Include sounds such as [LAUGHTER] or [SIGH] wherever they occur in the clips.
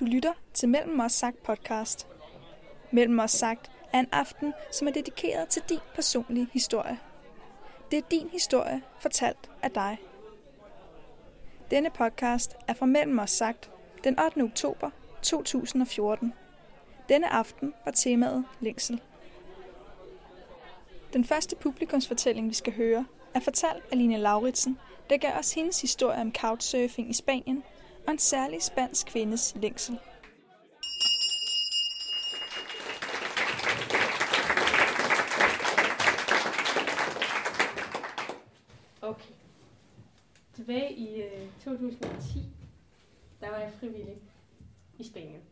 Du lytter til Mellem os sagt podcast. Mellem os sagt er en aften, som er dedikeret til din personlige historie. Det er din historie, fortalt af dig. Denne podcast er fra Mellem os sagt den 8. oktober 2014. Denne aften var temaet længsel. Den første publikumsfortælling, vi skal høre, er fortalt af Line Lauritsen, der gav os hendes historie om couchsurfing i Spanien og en særlig spansk kvindes længsel. Okay. Tilbage i øh, 2010, der var jeg frivillig i Spanien.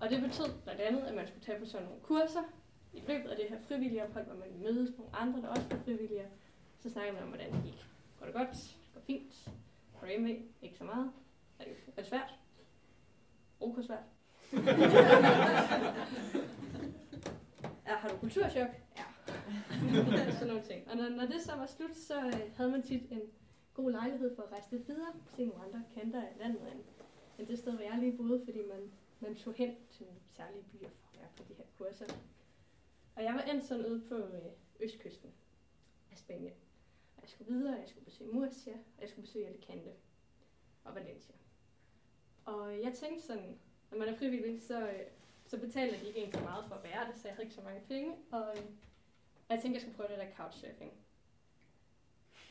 Og det betød blandt andet, at man skulle tage på sådan nogle kurser i løbet af det her frivillige ophold, hvor man mødes med nogle andre, der også var frivillige. Så snakker man om, hvordan det gik. Går det godt? Går det fint? Går det med? Ikke så meget? Er det, er det svært? Okay svært. ja, har du kulturchok? Ja. sådan nogle ting. Og når, når det så var slut, så øh, havde man tit en god lejlighed for at rejse lidt videre, se nogle andre kanter af landet end, end det sted, hvor jeg lige boede, fordi man, man tog hen til nogle særlige byer for at være på de her kurser. Og jeg var endt sådan ude på øh, østkysten af Spanien. Og jeg skulle videre, jeg skulle besøge Murcia, og jeg skulle besøge Alicante og Valencia. Og jeg tænkte sådan, når man er frivillig, så, øh, så betaler de ikke en så meget for at være det, så jeg havde ikke så mange penge. Øh, og jeg tænkte, jeg skulle prøve det der couchsurfing.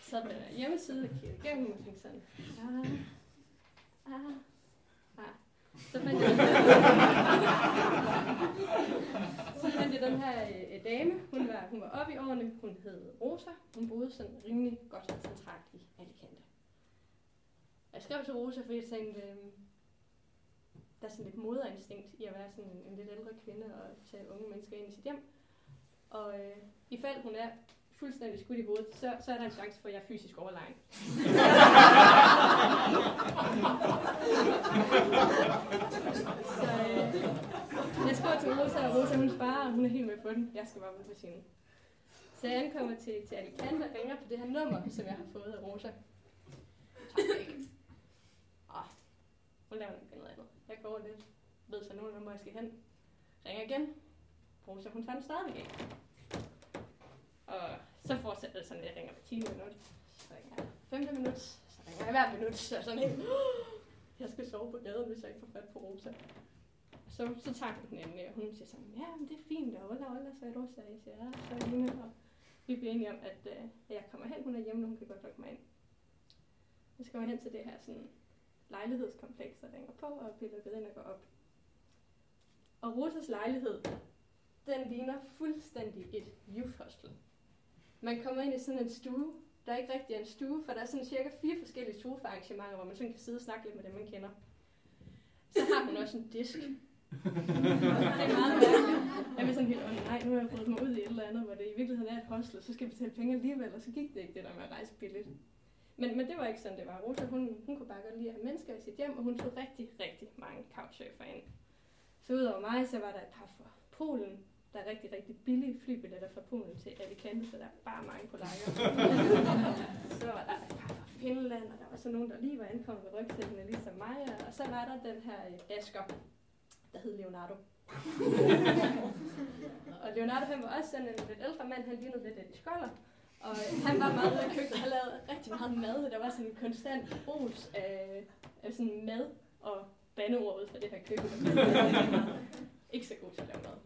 Så på den der hjemmeside og kiggede igennem og tænkte sådan, ah, ah, ah. Så fandt jeg, [LAUGHS] så fandt jeg den her øh, dame, hun var, hun var oppe i årene, hun hed Rosa, hun boede sådan rimelig godt centralt i Alicante. Jeg skrev til Rosa, fordi jeg tænkte, øh, der er sådan lidt moderinstinkt i at være sådan en, en lidt ældre kvinde og tage unge mennesker ind i sit hjem. Og øh, i fald hun er fuldstændig skudt i hovedet, så, så er der en chance for, at jeg er fysisk overlegen. [LAUGHS] så øh, jeg skriver til Rosa, og Rosa hun sparer, og hun er helt med på den. Jeg skal bare på sin. Så jeg ankommer til, til Alicante og ringer på det her nummer, som jeg har fået af Rosa. Tak ikke. Ah, hun laver noget andet. Jeg går lidt, ved så nogen, hvor jeg skal hen. Ringer igen. Rosa, hun tager den stadigvæk ikke. Og så fortsætter det sådan, at jeg ringer på 10 minutter. Så ringer jeg 5 minutter. Så ringer jeg hver minut. Så er sådan helt, jeg skal sove på gaden, hvis jeg ikke får fat på Rosa. Og så, så tager hun den endelig, og hun siger sådan, ja, men det er fint, og Ola, Ola, så er Rosa. Jeg siger, ja, så er Line, og vi bliver enige om, at, øh, jeg kommer hen, hun er hjemme, og hun kan godt lukke mig ind. Så kommer jeg hen til det her sådan, lejlighedskompleks, der ringer på, og bliver lukket ind og går op. Og Rosas lejlighed, den ligner fuldstændig et youth hostel. Man kommer ind i sådan en stue, der ikke rigtig er en stue, for der er sådan cirka fire forskellige sofaarrangementer, hvor man sådan kan sidde og snakke lidt med dem, man kender. Så har hun også en disk. [LAUGHS] og det er meget mærkeligt. Jeg var sådan helt, åh nej, nu har jeg fået mig ud i et eller andet, hvor det i virkeligheden er et hostel, og så skal jeg betale penge alligevel, og så gik det ikke det der med at rejse billigt. Men, men det var ikke sådan, det var. Rosa, hun, hun kunne bare godt lide at have mennesker i sit hjem, og hun tog rigtig, rigtig mange couchsurfer ind. Så udover mig, så var der et par fra Polen, der er rigtig, rigtig billige flybilletter fra Polen til Alicante, så der er bare mange på lejre. [LAUGHS] så var der et par fra Finland, og der var så nogen, der lige var ankommet ved rygsækkene, ligesom mig. Og så var der den her øh, Asger, der hed Leonardo. [LAUGHS] og Leonardo, han var også sådan en lidt ældre mand, han lignede lidt Eddie Skoller. Og han var meget ude i køkkenet, han lavede rigtig meget mad, der var sådan en konstant ros af, af sådan mad og bandeord ud fra det her køkken. Ikke så god til at lave mad.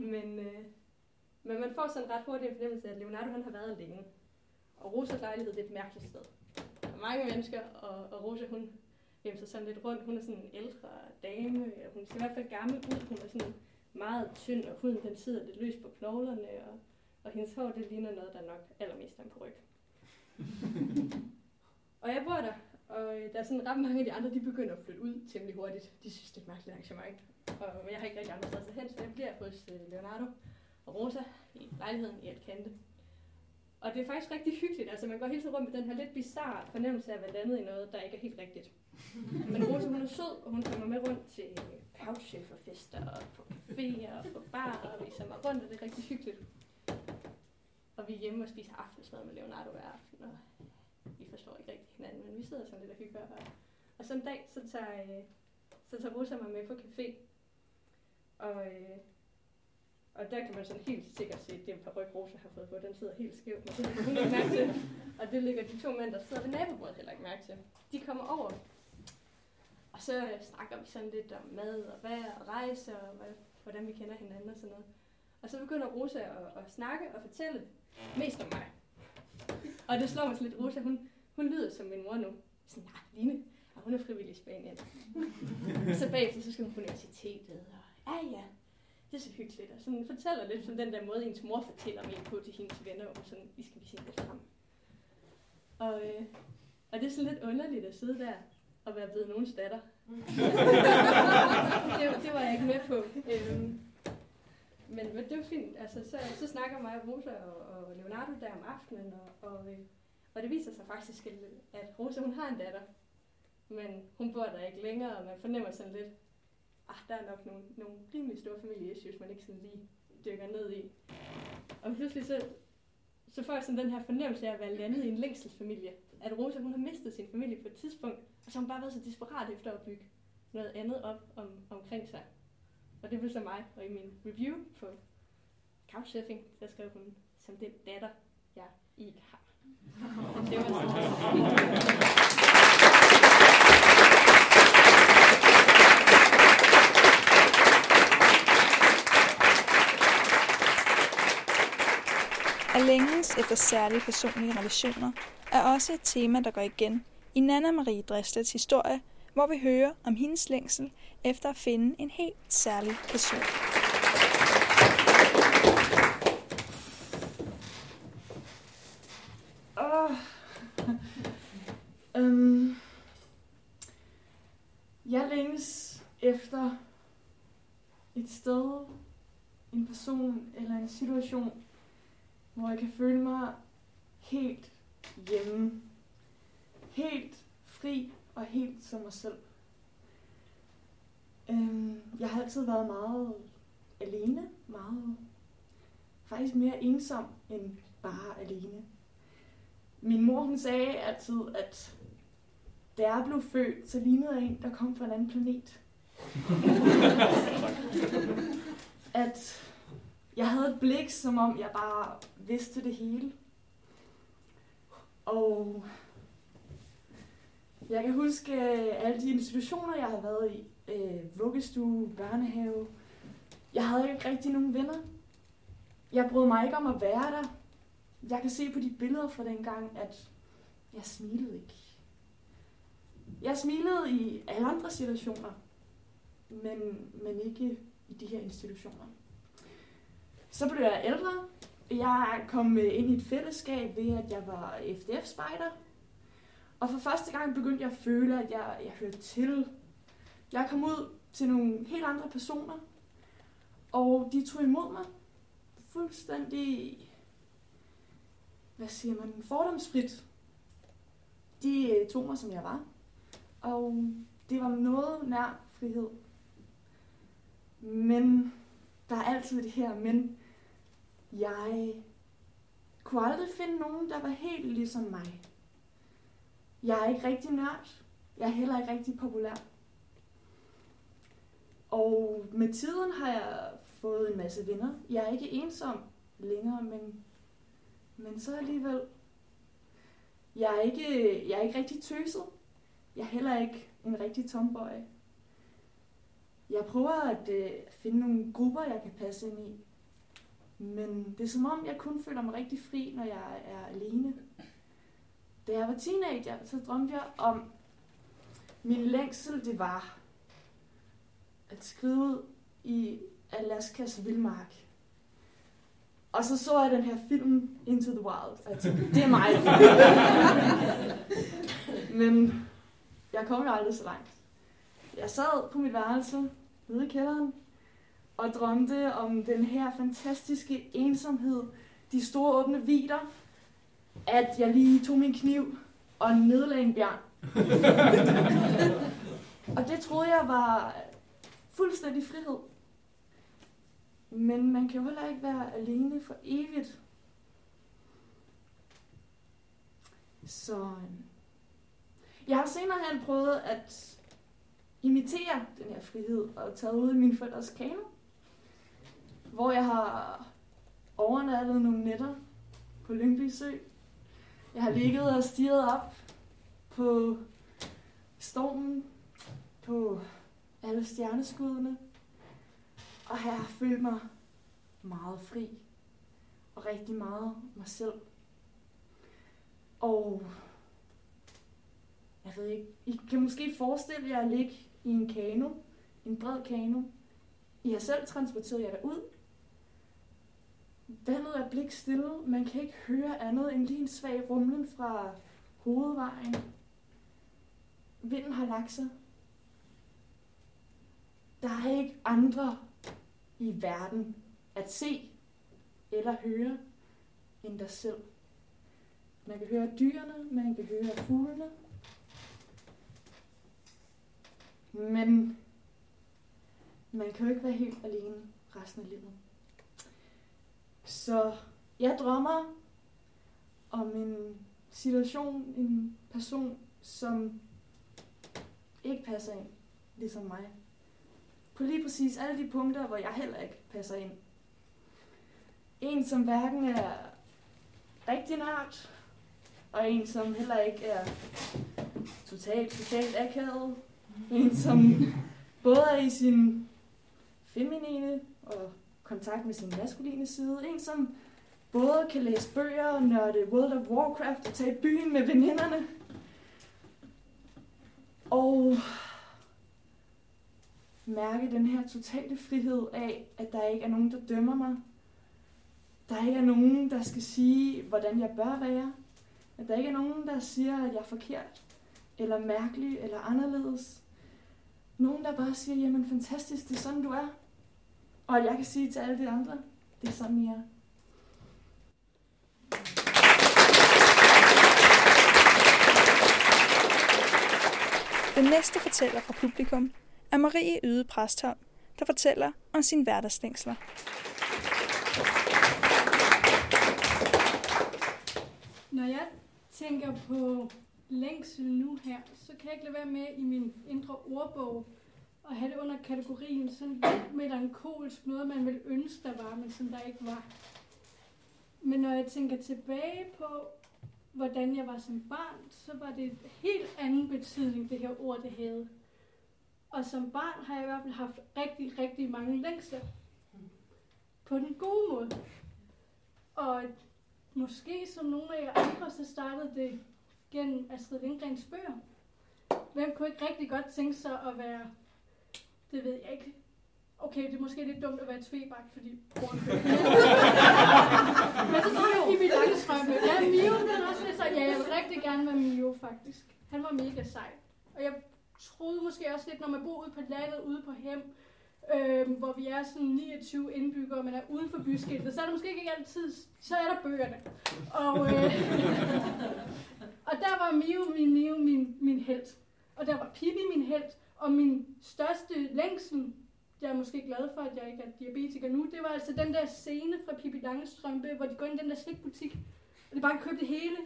Men, øh, men man får sådan ret hurtigt en fornemmelse af, at Leonardo han har været længe. Og Rosas lejlighed det er et mærkeligt sted. Der er mange mennesker, og, og Rosa hun gemmer sig sådan lidt rundt. Hun er sådan en ældre dame, og hun ser i hvert fald gammel ud. Hun er sådan meget tynd, og huden den sidder lidt løs på knoglerne, og, og hendes hår det ligner noget, der nok allermest er en ryg. [LAUGHS] og jeg bor der, og der er sådan ret mange af de andre, de begynder at flytte ud temmelig hurtigt. De synes, det er et mærkeligt arrangement. Og jeg har ikke rigtig andre steder hen, så jeg bliver hos øh, Leonardo og Rosa i lejligheden i Alicante. Og det er faktisk rigtig hyggeligt. Altså man går hele tiden rundt med den her lidt bizarre fornemmelse af at være landet i noget, der ikke er helt rigtigt. Men Rosa hun er sød, og hun kommer med rundt til couchsurferfester og på caféer og på bar og viser mig rundt, og det er rigtig hyggeligt. Og vi er hjemme og spiser aftensmad med Leonardo hver aften, og vi forstår ikke rigtig hinanden, men vi sidder sådan lidt og hygger. Og, og så en dag, så tager, øh, så tager Rosa mig med på café. Og, øh, og der kan man sådan helt sikkert se, at det er par ryg, Rosa har fået på. Den sidder helt skævt, men det hun ikke mærke til. Og det ligger de to mænd, der sidder ved nabobordet heller ikke mærke til. De kommer over, og så øh, snakker vi sådan lidt om mad og vejr og rejse og hvad, hvordan vi kender hinanden og sådan noget. Og så begynder Rosa at, at snakke og fortælle mest om mig. Og det slår mig så lidt, Rosa, hun, hun lyder som min mor nu. Sådan, nej, Line, og hun er frivillig i Spanien. så bagefter, så skal hun på universitetet, og ja, ja, det er så hyggeligt. Og sådan fortæller lidt som den der måde, ens mor fortæller mig på til hendes venner, hvor sådan, vi skal vise lidt frem. Og, øh, og det er sådan lidt underligt at sidde der og være blevet nogens datter. [LAUGHS] det, det var jeg ikke med på. Øhm, men, men det var fint. Altså, så, så snakker mig Rosa og, og Leonardo der om aftenen, og, og, øh, og det viser sig faktisk, at Rosa hun har en datter, men hun bor der ikke længere, og man fornemmer sådan lidt, ah, der er nok nogle, nogle rimelig store familieissues, man ikke sådan lige dykker ned i. Og pludselig så, så får jeg sådan den her fornemmelse af at være landet i en længselsfamilie. At Rosa hun har mistet sin familie på et tidspunkt, og så har hun bare været så desperat efter at bygge noget andet op om, omkring sig. Og det blev så mig, og i min review på Couchsurfing, der skrev hun, som den datter, jeg ikke har. [LAUGHS] Det var [LAUGHS] At længes efter særlige personlige relationer er også et tema, der går igen i Nana Marie Dresslets historie, hvor vi hører om hendes længsel efter at finde en helt særlig person. Oh. um. Jeg længes efter et sted, en person eller en situation, hvor jeg kan føle mig helt hjemme. Helt fri og helt som mig selv. Øhm, jeg har altid været meget alene, meget faktisk mere ensom end bare alene. Min mor hun sagde altid, at da jeg blev født, så lignede jeg en, der kom fra en anden planet. [LAUGHS] at jeg havde et blik, som om jeg bare vidste det hele. Og jeg kan huske øh, alle de institutioner, jeg har været i. Øh, vuggestue, børnehave. Jeg havde ikke rigtig nogen venner. Jeg brød mig ikke om at være der. Jeg kan se på de billeder fra den gang, at jeg smilede ikke. Jeg smilede i alle andre situationer, men, men ikke i de her institutioner. Så blev jeg ældre. Jeg kom øh, ind i et fællesskab ved, at jeg var FDF-spejder. Og for første gang begyndte jeg at føle, at jeg, jeg hørte til. Jeg kom ud til nogle helt andre personer, og de tog imod mig fuldstændig, hvad siger man, fordomsfrit. De øh, tog mig, som jeg var, og mm, det var noget nær frihed. Men der er altid det her, men jeg kunne aldrig finde nogen, der var helt ligesom mig. Jeg er ikke rigtig nørd. Jeg er heller ikke rigtig populær. Og med tiden har jeg fået en masse venner. Jeg er ikke ensom længere, men, men så alligevel. Jeg er, ikke, jeg er ikke rigtig tøset. Jeg er heller ikke en rigtig tomboy. Jeg prøver at øh, finde nogle grupper, jeg kan passe ind i. Men det er som om, jeg kun føler mig rigtig fri, når jeg er alene. Da jeg var teenager, så drømte jeg om, min længsel det var at skrive i Alaskas vildmark. Og så så jeg den her film Into the Wild, og jeg tænkte, det er mig. [LAUGHS] Men jeg kom jo aldrig så langt. Jeg sad på mit værelse nede i kælderen og drømte om den her fantastiske ensomhed, de store åbne vider, at jeg lige tog min kniv og nedlagde en bjørn. [LAUGHS] og det troede jeg var fuldstændig frihed. Men man kan jo heller ikke være alene for evigt. Så øhm, jeg har senere hen prøvet at imitere den her frihed og taget ud i min forældres kano, hvor jeg har overnattet nogle nætter på Lyngby Sø. Jeg har ligget og stirret op på stormen, på alle stjerneskuddene, og jeg har følt mig meget fri og rigtig meget mig selv. Og jeg ved ikke, I kan måske forestille jer at ligge i en kano, en bred kano. I har selv transporteret jer derud. Vandet er blik stille. Man kan ikke høre andet end lige en svag rumlen fra hovedvejen. Vinden har lagt sig. Der er ikke andre i verden at se eller høre end dig selv. Man kan høre dyrene, man kan høre fuglene. Men man kan jo ikke være helt alene resten af livet. Så jeg drømmer om en situation, en person, som ikke passer ind, ligesom mig. På lige præcis alle de punkter, hvor jeg heller ikke passer ind. En, som hverken er rigtig nært, og en, som heller ikke er totalt socialt akavet. En, som [LAUGHS] både er i sin feminine og kontakt med sin maskuline side. En, som både kan læse bøger, nørde World of Warcraft og tage i byen med veninderne. Og mærke den her totale frihed af, at der ikke er nogen, der dømmer mig. Der ikke er nogen, der skal sige, hvordan jeg bør være. At der ikke er nogen, der siger, at jeg er forkert, eller mærkelig, eller anderledes. Nogen, der bare siger, jamen fantastisk, det er sådan, du er. Og jeg kan sige til alle de andre, det er sådan, I er. Den næste fortæller fra publikum er Marie Yde Præstholm, der fortæller om sin hverdagslængsler. Når jeg tænker på længsel nu her, så kan jeg ikke lade være med i min indre ordbog at have det under kategorien sådan lidt melankolsk, noget man ville ønske, der var, men som der ikke var. Men når jeg tænker tilbage på, hvordan jeg var som barn, så var det en helt anden betydning, det her ord, det havde. Og som barn har jeg i hvert fald haft rigtig, rigtig mange længsler. På den gode måde. Og måske som nogle af jer andre, så startede det gennem Astrid Lindgrens bøger. Hvem kunne ikke rigtig godt tænke sig at være, det ved jeg ikke, Okay, det er måske lidt dumt at være tvebak, fordi [LAUGHS] Men så tror jeg, Pippi Langstrømpe. Ja, Mio, den er også lidt så. Ja, jeg vil rigtig gerne være Mio, faktisk. Han var mega sej. Og jeg troede måske også lidt, når man bor ude på landet, ude på hem, øh, hvor vi er sådan 29 indbyggere, men er uden for byskiltet, så er der måske ikke altid, så er der bøgerne. Og, øh, [LAUGHS] og der var Mio, min Mio, min, min held. Og der var Pippi min held. Og min største længsel, jeg er måske glad for, at jeg ikke er diabetiker nu, det var altså den der scene fra Pippi Langstrømpe, hvor de går ind i den der slikbutik, og de bare købte det hele.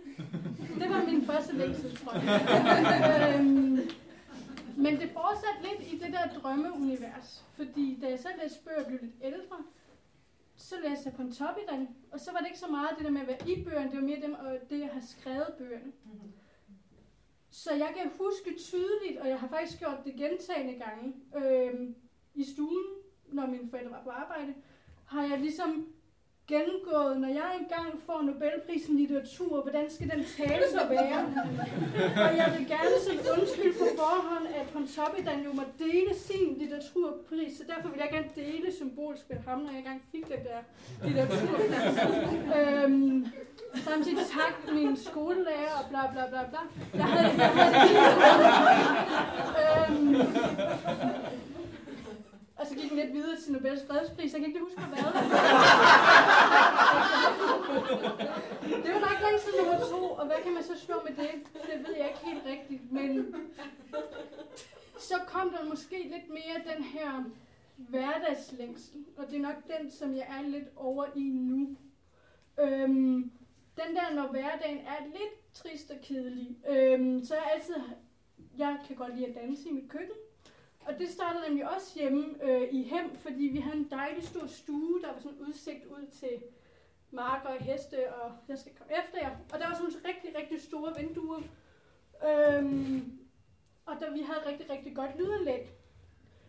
Det var min første længsel, tror jeg. øhm, men det fortsatte lidt i det der drømmeunivers, fordi da jeg så læste bøger og blev lidt ældre, så læste jeg på en top i den, og så var det ikke så meget det der med at være i bøgerne, det var mere dem, og det, jeg har skrevet bøgerne. Så jeg kan huske tydeligt, og jeg har faktisk gjort det gentagende gange, øh, i stuen, når mine forældre var på arbejde, har jeg ligesom gennemgået, når jeg engang får Nobelprisen i litteratur, hvordan skal den tale så være? og jeg vil gerne sige undskyld på forhånd, at Pontoppidan jo må dele sin litteraturpris, så derfor vil jeg gerne dele symbolsk med ham, når jeg engang fik den der litteraturpris. øhm, samtidig tak min skolelærer og bla bla bla bla. Jeg havde, jeg havde, øhm, og så gik den lidt videre til Nobels fredspris. Jeg kan ikke huske, hvad det var nok længst nummer to, og hvad kan man så slå med det? Det ved jeg ikke helt rigtigt, men så kom der måske lidt mere den her hverdagslængsel, og det er nok den, som jeg er lidt over i nu. Øhm, den der, når hverdagen er lidt trist og kedelig, øhm, så er jeg altid, jeg kan godt lide at danse i mit køkken, og det startede nemlig også hjemme øh, i Hem, fordi vi havde en dejlig stor stue, der var sådan udsigt ud til marker og heste, og jeg skal komme efter jer. Og der var sådan nogle rigtig, rigtig store vinduer. Øhm, og der, vi havde rigtig, rigtig godt lydanlæg.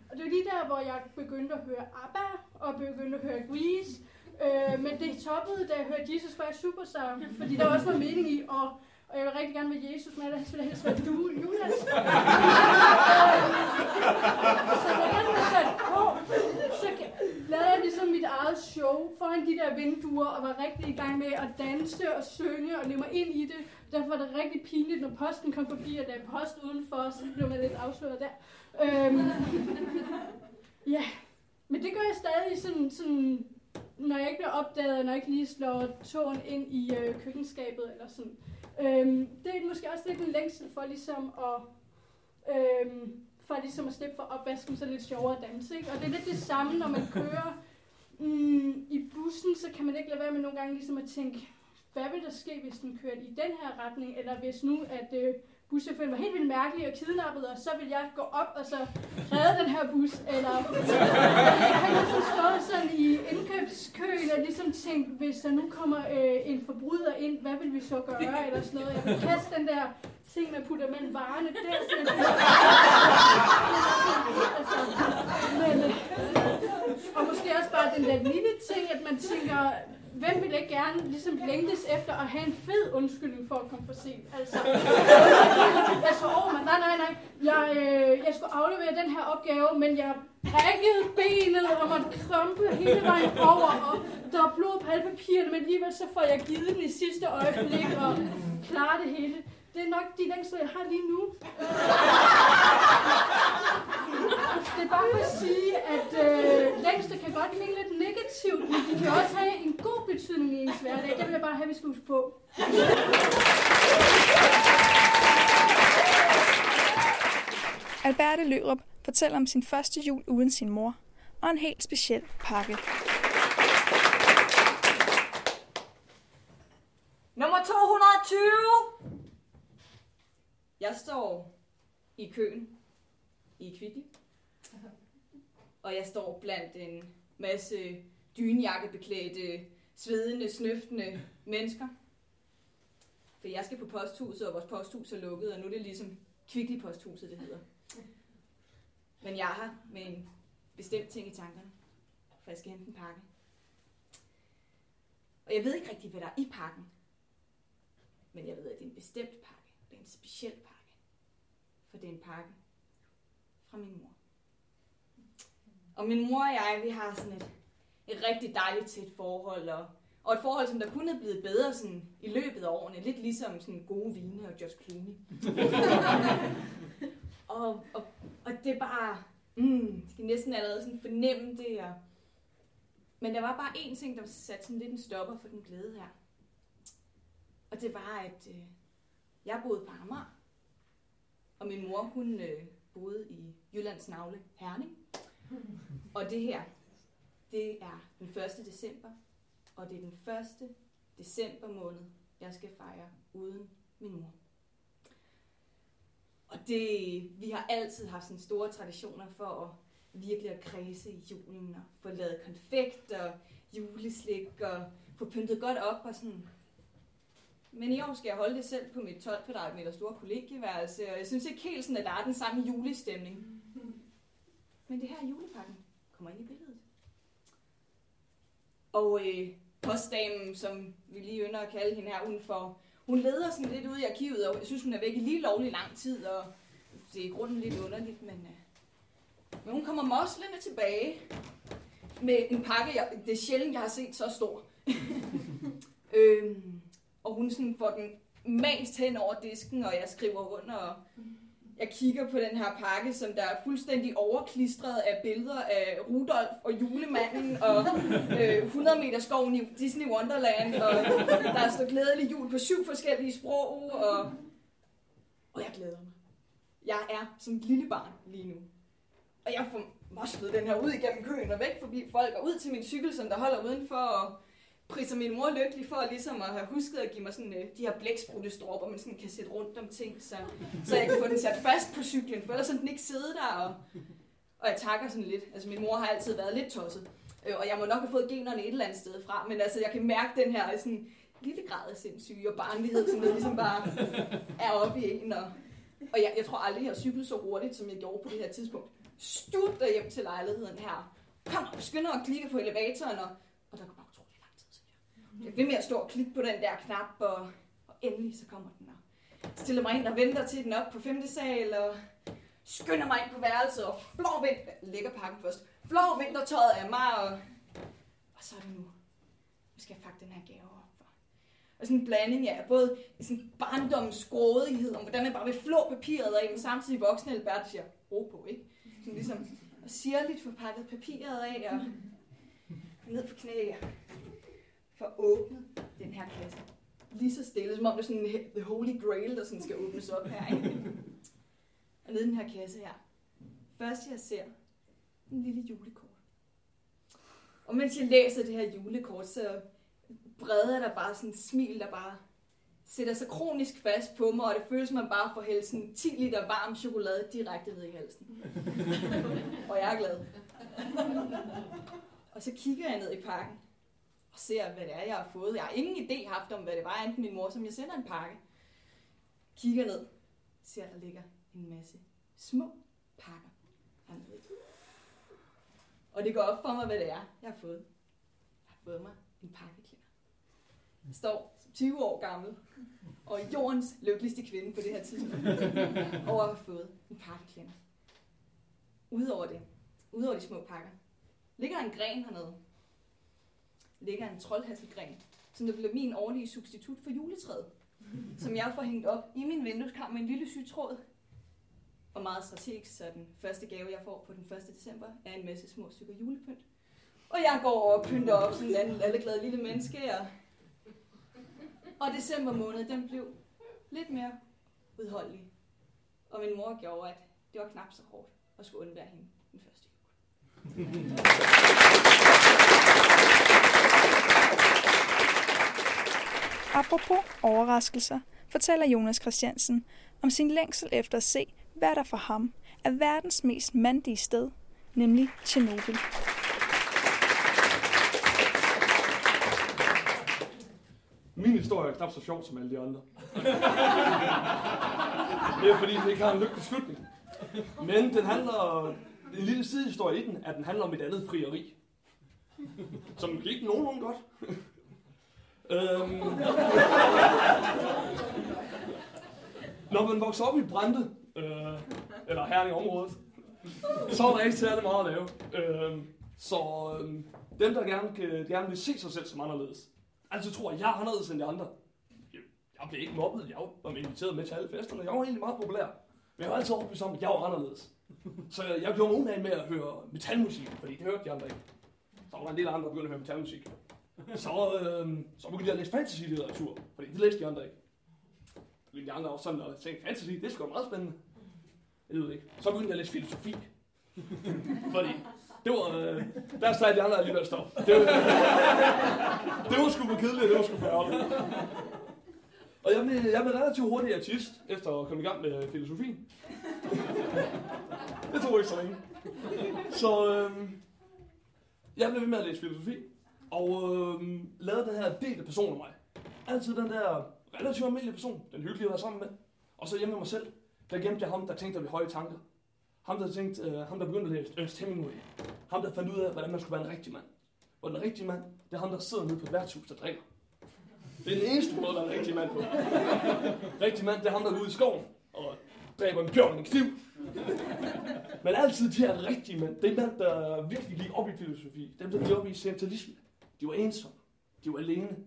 Og det var lige der, hvor jeg begyndte at høre ABBA, og begyndte at høre Grease. Øh, men det toppede, da jeg hørte Jesus Christ Superstar, fordi der også var mening i, og, og jeg vil rigtig gerne være Jesus, men ellers ville jeg helst være du, Judas. [LAUGHS] så da den var sat på, så lavede jeg ligesom mit eget show foran de der vinduer, og var rigtig i gang med at danse og synge og leve mig ind i det. Derfor var det rigtig pinligt, når posten kom forbi, og der er post udenfor, så blev man lidt afsløret der. Øhm, ja, men det gør jeg stadig sådan, sådan når jeg ikke bliver opdaget, når jeg ikke lige slår tåen ind i øh, køkkenskabet eller sådan. Øhm, det er måske også lidt en længsel for ligesom at, øhm, for ligesom at slippe for opvasken, så lidt sjovere at danse. Ikke? Og det er lidt det samme, når man kører mm, i bussen, så kan man ikke lade være med nogle gange ligesom at tænke, hvad vil der ske, hvis den kørte i den her retning, eller hvis nu, at øh, buschaufføren var helt vildt mærkelig og kidnappet, og så vil jeg gå op og så redde den her bus, eller jeg har ligesom stået sådan i indkøbskøen og ligesom tænkt, hvis der nu kommer øh, en forbryder ind, hvad vil vi så gøre, eller sådan noget. Jeg vil kaste den der ting, man putter mellem varerne der, sådan altså, men, øh, og måske også bare den der lille ting, at man tænker, hvem vil ikke gerne ligesom længtes efter at have en fed undskyldning for at komme for sent? Altså, [LAUGHS] jeg så over mig, nej, nej, nej, jeg, øh, jeg skulle aflevere den her opgave, men jeg brækkede benet og måtte krømpe hele vejen over, og der er blod på alle papirerne, men alligevel så får jeg givet den i sidste øjeblik og klare det hele. Det er nok de længste, jeg har lige nu. Det er bare for at sige, at øh, længste kan godt klinge lidt negativt, men de kan også have en god betydning i ens hverdag. Det vil jeg bare have, vi skal huske på. Alberte Lørup fortæller om sin første jul uden sin mor, og en helt speciel pakke. Nummer 220! Jeg står i køen i Kvickly. [LAUGHS] Og jeg står blandt en masse dynjakkebeklædte, svedende, snøftende mennesker. For jeg skal på posthuset, og vores posthus er lukket, og nu er det ligesom Kvickly posthuset, det hedder. Men jeg har med en bestemt ting i tankerne, for jeg skal hente en pakke. Og jeg ved ikke rigtig, hvad der er i pakken. Men jeg ved, at det er en bestemt pakke. Det er en speciel pakke. For det er en pakke fra min mor. Og min mor og jeg, vi har sådan et, et rigtig dejligt tæt forhold, og, og et forhold, som der kun er blevet bedre sådan, i løbet af årene. Lidt ligesom sådan gode vine og Josh Clooney. [LAUGHS] og, og, og det er bare, mm, jeg skal næsten allerede sådan fornemme det. Og, men der var bare én ting, der satte sådan lidt en stopper for den glæde her. Og det var, at øh, jeg boede på Amager. Og min mor, hun øh, boede i Jyllands navle, Herning. Og det her, det er den 1. december, og det er den 1. december måned, jeg skal fejre uden min mor. Og det, vi har altid haft sådan store traditioner for at virkelig at kredse i julen, og få lavet konfekt og juleslik, og få pyntet godt op og sådan men i år skal jeg holde det selv på mit 12 kvadratmeter store kollegieværelse, og jeg synes ikke helt sådan, at der er den samme julestemning. Men det her julepakken kommer ind i billedet. Og øh, postdamen, som vi lige ynder at kalde hende her, udenfor, hun leder sådan lidt ud i arkivet, og jeg synes, hun er væk i lige lovlig lang tid, og det er i grunden lidt underligt, men, øh, men hun kommer moslende tilbage med en pakke, jeg, det er sjældent, jeg har set så stor. [LAUGHS] øh, og hun sådan får den mast hen over disken, og jeg skriver under, og jeg kigger på den her pakke, som der er fuldstændig overklistret af billeder af Rudolf og julemanden, og øh, 100 meter skoven i Disney Wonderland, og der står glædelig jul på syv forskellige sprog, og, og jeg glæder mig. Jeg er som et lille barn lige nu. Og jeg får moslet den her ud igennem køen og væk forbi folk, og ud til min cykel, som der holder udenfor, og priser min mor lykkelig for ligesom at have husket at give mig sådan, øh, de her blæksprutestråber, man sådan kan sætte rundt om ting, så, så jeg kan få den sat fast på cyklen, for ellers så den ikke sidde der. Og Og jeg takker sådan lidt. Altså min mor har altid været lidt tosset. Øh, og jeg må nok have fået generne et eller andet sted fra. Men altså jeg kan mærke den her sådan, lille grad af sindssyge og barnlighed, som der ligesom bare er oppe i en. Og, og jeg, jeg tror aldrig, jeg har cyklet så hurtigt, som jeg gjorde på det her tidspunkt. Stut hjem til lejligheden her. Kom og skynder og klikke på elevatoren, og, og der går bare utrolig lang tid, jeg. Jeg med at stå og klikke på den der knap, og, og endelig så kommer den, og stiller mig ind og venter til den op på femte sal, og skynder mig ind på værelset, og flår vind, lægger pakken først, flår vintertøjet af mig, og, og så er det nu. Nu skal jeg pakke den her gave op. For. Og sådan en blanding af både sådan barndommens grådighed, om hvordan man bare vil flå papiret af, men samtidig voksne Albert siger, ro på, ikke? Sådan ligesom, og sirligt få pakket papiret af, og ned på knæ, og for åbnet den her kasse. Lige så stille, som om det er sådan the holy grail, der sådan skal åbnes op her, ikke? [LAUGHS] Og nede i den her kasse her. Først jeg ser en lille julekort. Og mens jeg læser det her julekort, så breder der bare sådan en smil, der bare sætter sig kronisk fast på mig, og det føles, som man bare får hældt sådan 10 liter varm chokolade direkte ned i halsen. [LAUGHS] og jeg er glad. og så kigger jeg ned i pakken, og ser, hvad det er, jeg har fået. Jeg har ingen idé haft om, hvad det var, enten min mor, som jeg sender en pakke. Kigger ned, ser, der ligger en masse små pakker. Og det går op for mig, hvad det er, jeg har fået. Jeg har fået mig en pakkeklæder. Jeg står 20 år gammel, og jordens lykkeligste kvinde på det her tidspunkt, over at have fået en pakkeklæder. Udover det, udover de små pakker, ligger der en gren hernede. Ligger en troldhasselgren, som der bliver min årlige substitut for juletræet, som jeg får hængt op i min vindueskarm med en lille syg tråd. Og meget strategisk, så den første gave, jeg får på den 1. december, er en masse små stykker julepynt. Og jeg går og pynter op sådan en anden glade lille menneske, og, og december måned, den blev lidt mere udholdelig. Og min mor gjorde, at det var knap så hårdt at skulle undvære hende den første jul. Apropos overraskelser, fortæller Jonas Christiansen om sin længsel efter at se, hvad der for ham er verdens mest mandige sted, nemlig Tjernobyl. Min historie er knap så sjov som alle de andre. det er fordi, den ikke har en lykkelig slutning. Men den handler, en lille sidehistorie i den, at den handler om et andet frieri. Som gik nogenlunde godt øhm, når man vokser op i Brande, øh, eller herning området, så er der ikke særlig meget at lave. Øhm. så øh, dem, der gerne, kan, gerne vil se sig selv som anderledes, altså tror, at jeg er anderledes end de andre. Jeg, blev ikke mobbet, jeg var inviteret med til alle festerne, jeg var egentlig meget populær. Men jeg var altid overbevist om, at jeg var anderledes. Så jeg, gjorde mig af med at høre metalmusik, fordi det hørte de andre ikke. Så var der en del andre, der begyndte at høre metalmusik. Så, øh, så begyndte jeg at læse fantasy-litteratur, fordi det læste de andre ikke. Fordi de andre også sådan, og tænkte, fantasy, det er sgu meget spændende. Jeg ved ikke. Så begyndte jeg at læse filosofi. [LAUGHS] fordi det var, øh, der sagde de andre alligevel stop. Det var, [LAUGHS] det var sgu for kedeligt, det var sgu for ærgerligt. Og jeg blev, jeg blev relativt hurtig artist, efter at komme i gang med filosofi. det tog ikke så længe. Så øh, jeg blev ved med at læse filosofi, og øh, lavede den her delte person af mig. Altid den der relativt almindelige person, den hyggelige at være sammen med. Og så hjemme med mig selv, der gemte jeg ham, der tænkte ved høje tanker. Ham, der, tænkte, øh, ham, der begyndte at læse Ernst Hemingway. Ham, der fandt ud af, hvordan man skulle være en rigtig mand. Og den rigtige mand, det er ham, der sidder nede på et værtshus, der drikker. Det er den eneste måde, der er en rigtig mand på. [LAUGHS] rigtig mand, det er ham, der er ude i skoven og dræber en bjørn med en kniv. Men altid de her rigtige mænd, det er mænd, der virkelig gik op i filosofi. Dem, der gik op i sentimentalisme. De var ensomme. De var alene.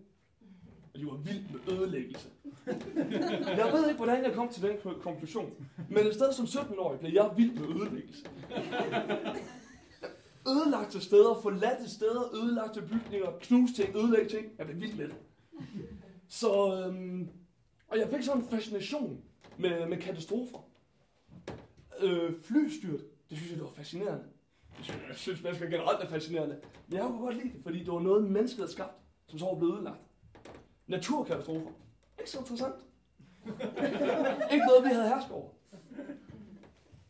Og de var vildt med ødelæggelse. [LAUGHS] Jeg ved ikke, hvordan jeg kom til den konklusion. Men et sted som 17-årig blev jeg vild med ødelæggelse. Ødelagte steder, forladte steder, ødelagte bygninger, knuste ting, ødelægge ting. Jeg blev vild med det. Så, øhm, og jeg fik sådan en fascination med, med katastrofer. Øh, flystyrt, det synes jeg, det var fascinerende. Det synes, jeg synes, mennesker generelt er fascinerende. Men jeg kunne godt lide det, fordi det var noget, mennesket havde skabt, som så var blevet ødelagt. Naturkatastrofer. Ikke så interessant. [LAUGHS] ikke noget, vi havde hersk over.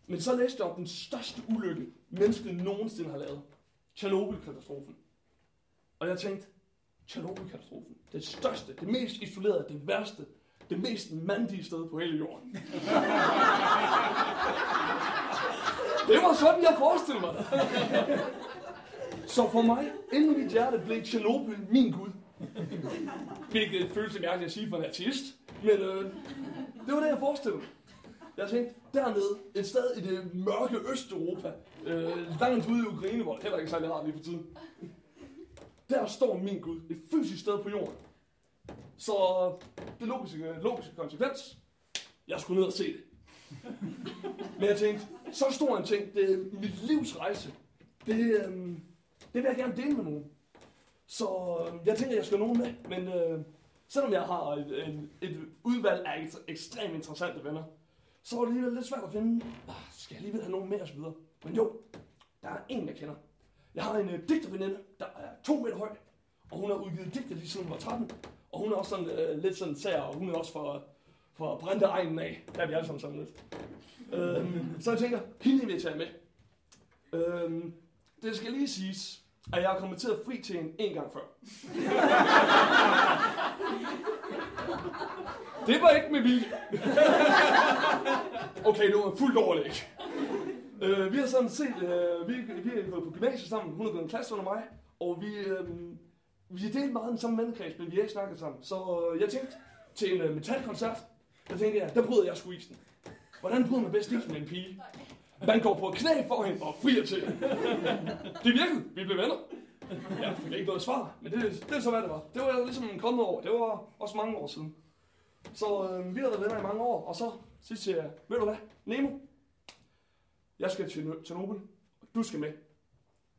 Men så læste jeg om den største ulykke, mennesket nogensinde har lavet. Tjernobyl-katastrofen. Og jeg tænkte, Tjernobyl-katastrofen, det største, det mest isolerede, det værste, det mest mandige sted på hele jorden. [LAUGHS] det var sådan, jeg forestillede mig. Så for mig, inden mit hjerte, blev Tjernobyl min Gud. Hvilket følelse mærkeligt at sige for en artist, men øh, det var det, jeg forestillede mig. Jeg tænkte, dernede, et sted i det mørke Østeuropa, øh, langt ude i Ukraine, hvor det heller ikke er særlig rart lige for tiden. Der står min Gud, et fysisk sted på jorden. Så øh, det logiske, logiske konsekvens, jeg skulle ned og se det. Men jeg tænkte, så stor en ting, det er mit livs rejse. Det, øh, det vil jeg gerne dele med nogen. Så øh, jeg tænker, jeg skal have nogen med. Men øh, selvom jeg har et, et, et udvalg af et, ekstremt interessante venner, så var det alligevel lidt svært at finde, ah, skal jeg alligevel have nogen med osv. Men jo, der er en, jeg kender. Jeg har en øh, digterveninde, der er to meter høj, og hun har udgivet digte lige siden hun var 13. Og hun er også sådan, øh, lidt sådan sær, og hun er også for, for brændte egnen af. Der er vi alle sammen sådan lidt. Øhm, så jeg tænker, hende vil jeg tage med. Øhm, det skal lige siges, at jeg har kommet til at fri til en en gang før. [LAUGHS] det var ikke med vilje. [LAUGHS] okay, det var fuldt overlæg. Øh, vi har sådan set, øh, vi, vi er gået på gymnasiet sammen, hun har gået en klasse under mig, og vi, øh, vi har delt meget den samme vennekreds, men vi har ikke snakket sammen. Så øh, jeg tænkte, til en øh, metalkoncert, der tænkte jeg, der bryder jeg sgu isen. Hvordan bryder man bedst isen med en pige? Man går på knæ for hende og frier til hende. Det virkede. Vi blev venner. Jeg fik ikke noget svar, men det, det er så, hvad det var. Det var ligesom kommet over. Det var også mange år siden. Så øh, vi har været venner i mange år, og så sidst siger jeg, ved du hvad, Nemo, jeg skal til Tjernobyl, og du skal med.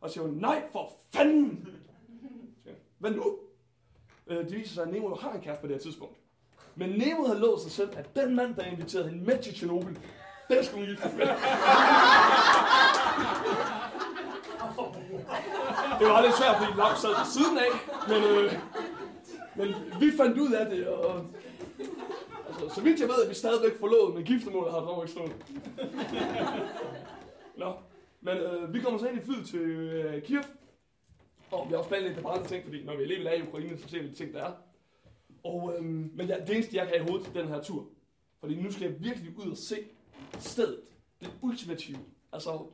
Og så siger hun, nej for fanden! Hvad nu? Øh, det viser sig, at Nemo har en kæreste på det her tidspunkt. Men Nemo havde lovet sig selv, at den mand, der inviterede hende med til Tjernobyl, den skulle hun giftes med. [LAUGHS] Det var lidt svært, fordi Lam sad ved siden af, men, øh, men vi fandt ud af det, og altså, så vidt jeg ved, at vi stadigvæk forlovet, men giftermålet har dog ikke stået. [LAUGHS] Nå, men øh, vi kommer så ind i flyet til øh, Kiev, og vi har også planlagt et par andre ting, fordi når vi alligevel er i Ukraine, så ser vi de ting, der er. Og, øhm, men ja, det eneste, jeg kan have i hovedet til den her tur, fordi nu skal jeg virkelig ud og se stedet, det ultimative, altså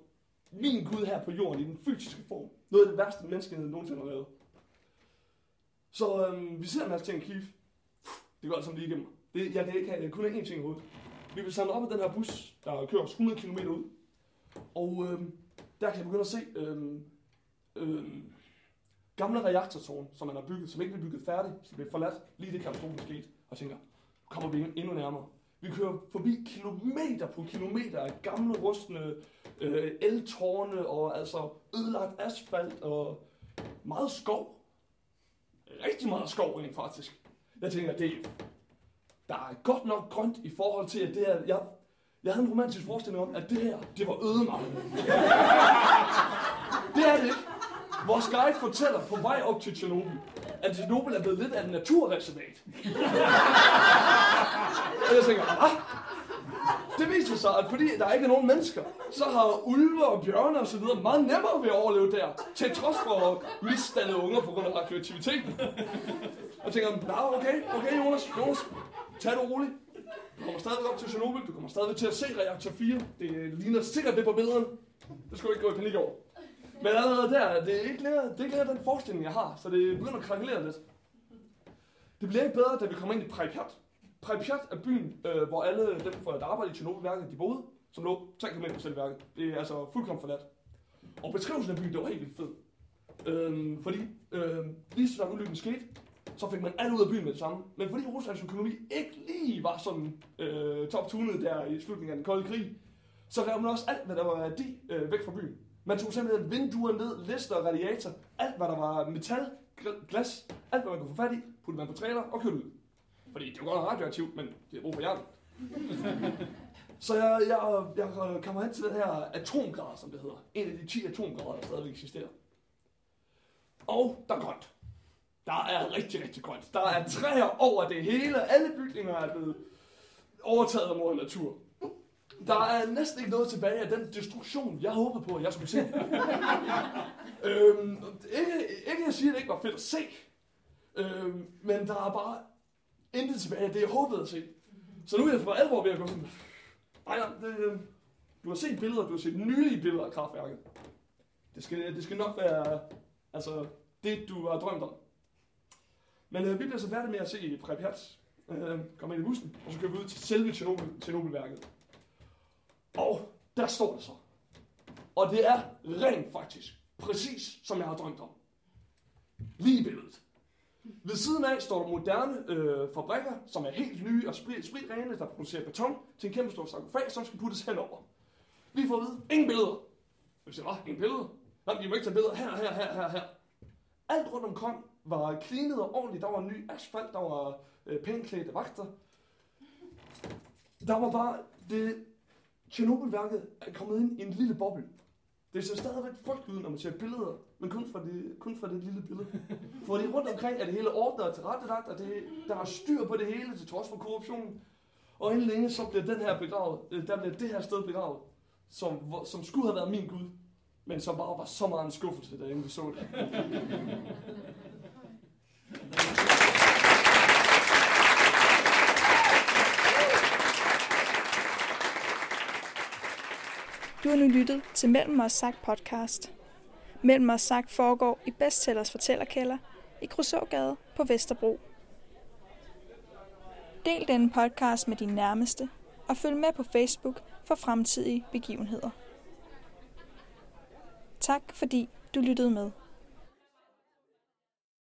min Gud her på jorden i den fysiske form. Noget af det værste, menneskeheden nogensinde har lavet. Så øhm, vi ser en masse ting Keith. Det går alt sammen lige igennem. Det, jeg kan ikke have kun én ting i hovedet. Vi vil samle op af den her bus, der kører os 100 km ud. Og øhm, der kan jeg begynde at se øhm, øhm, gamle reaktortårn, som man har bygget, som ikke blev bygget færdigt, som blev forladt lige det katastrofen skete. Og tænker, kommer vi endnu nærmere. Vi kører forbi kilometer på kilometer af gamle, rustne øh, eltårne og altså ødelagt asfalt og meget skov. Rigtig meget skov rent faktisk. Jeg tænker, det der er godt nok grønt i forhold til, at det her, jeg, jeg havde en romantisk forestilling om, at det her, det var ødemark. [LAUGHS] det er det ikke. Vores guide fortæller på vej op til Tjernobyl, at Tjernobyl er blevet lidt af en naturreservat. [LAUGHS] og jeg tænker, ah, det viser sig, at fordi der ikke er nogen mennesker, så har ulve og bjørne og så videre meget nemmere ved at overleve der, til trods for misdannede unger på grund af radioaktiviteten. Og tænker, nej, okay, okay Jonas, Jonas, tag det roligt. Du kommer stadig op til Tjernobyl, du kommer stadig til at se reaktor 4. Det ligner sikkert det på billederne. Det skal du ikke gå i panik over. Men allerede der, det er ikke længere, det er ikke længere den forestilling, jeg har, så det begynder at krakkelere lidt. Det bliver ikke bedre, da vi kommer ind i Pripyat. Pripyat er byen, øh, hvor alle dem, der arbejder i Tjernobylværket, de boede, som lå 3 km fra selve værket. Det er altså fuldkommen forladt. Og beskrivelsen af byen, det var helt vildt fed. Øhm, fordi øhm, lige så snart ulykken skete, så fik man alt ud af byen med det samme. Men fordi Ruslands økonomi ikke lige var sådan øh, top-tunet der i slutningen af den kolde krig, så rev man også alt, hvad der var værdi øh, væk fra byen. Man tog simpelthen vinduer ned, lister, radiator, alt hvad der var metal, glas, alt hvad man kunne få fat i, puttede man på trailer og kørte ud. Fordi det var godt nok radioaktivt, men det er brug for jern. [LAUGHS] Så jeg, jeg, jeg kommer hen til den her atomgrad, som det hedder. En af de 10 atomgrader, der stadigvæk eksisterer. Og der er grønt. Der er rigtig, rigtig grønt. Der er træer over det hele. Alle bygninger er blevet overtaget af moder natur. Der er næsten ikke noget tilbage af den destruktion, jeg håbede på, at jeg skulle se. [LAUGHS] øhm, ikke, ikke at sige, at det ikke var fedt at se, øhm, men der er bare intet tilbage af det, jeg håbede at se. Så nu er jeg for alvor ved at gå sådan, nej, det, øh, du har set billeder, du har set nylige billeder af kraftværket. Det skal, det skal nok være altså, det, du har drømt om. Men øh, vi bliver så færdige med at se Pripyat. Øh, kommer ind i bussen, og så kører vi ud til selve Tjernobyl, Tjernobylværket. Og der står det så. Og det er rent faktisk præcis, som jeg har drømt om. Lige i billedet. Ved siden af står der moderne øh, fabrikker, som er helt nye og sprit, spritrene, der producerer beton til en kæmpe stor sarkofag, som skal puttes henover. Vi får at vide, ingen billeder. Vi siger, hvad? Ingen billeder? Nej, vi må ikke tage billeder her, her, her, her, her. Alt rundt omkring var cleanet og ordentligt. Der var ny asfalt, der var øh, pænklædte vagter. Der var bare, det, Tjernobylværket er kommet ind i en lille boble. Det ser stadigvæk frygteligt ud, når man ser billeder, men kun fra det, kun fra det lille billede. For det rundt omkring er det hele ordnet og tilrettelagt, og det, der er styr på det hele, til trods for korruptionen. Og inden længe, så bliver den her begravet, øh, der bliver det her sted begravet, som, som skulle have været min Gud, men som bare var så meget en skuffelse, da vi så det. [LAUGHS] Du har nu lyttet til Mellem os sagt podcast. Mellem os sagt foregår i Bestsellers fortællerkælder i Krusågade på Vesterbro. Del denne podcast med dine nærmeste og følg med på Facebook for fremtidige begivenheder. Tak fordi du lyttede med.